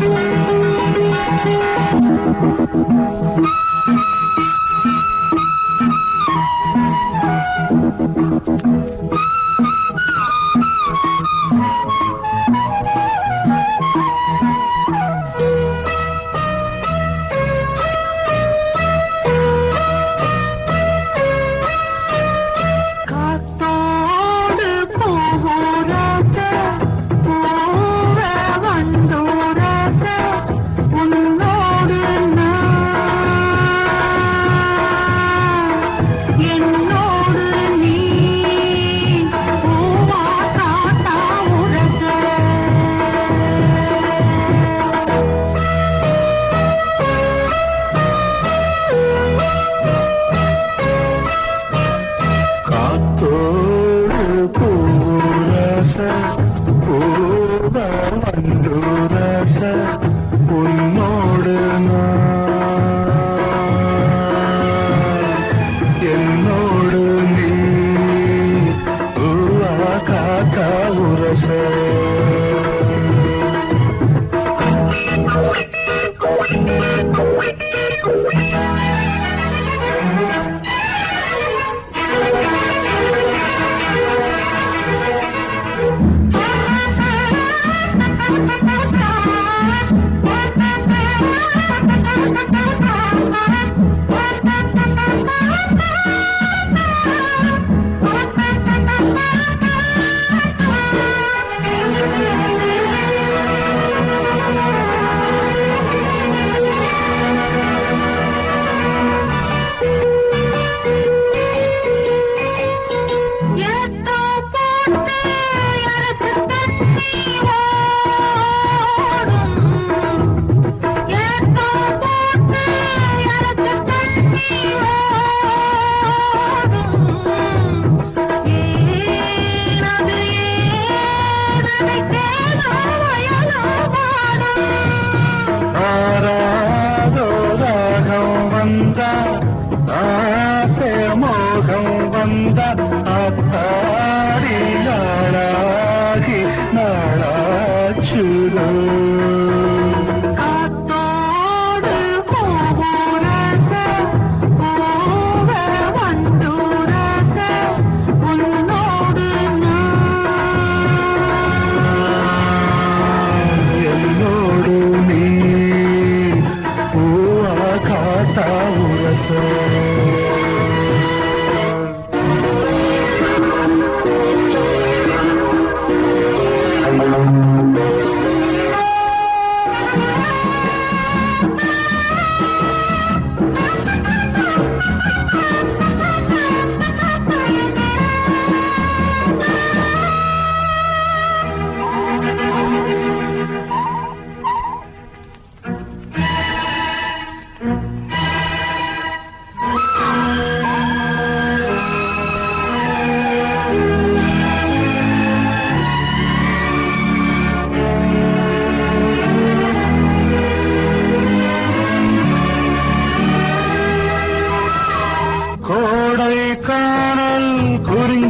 Thank you.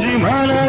கோடை காணல் குறிஞ்சி மலரின் ஜா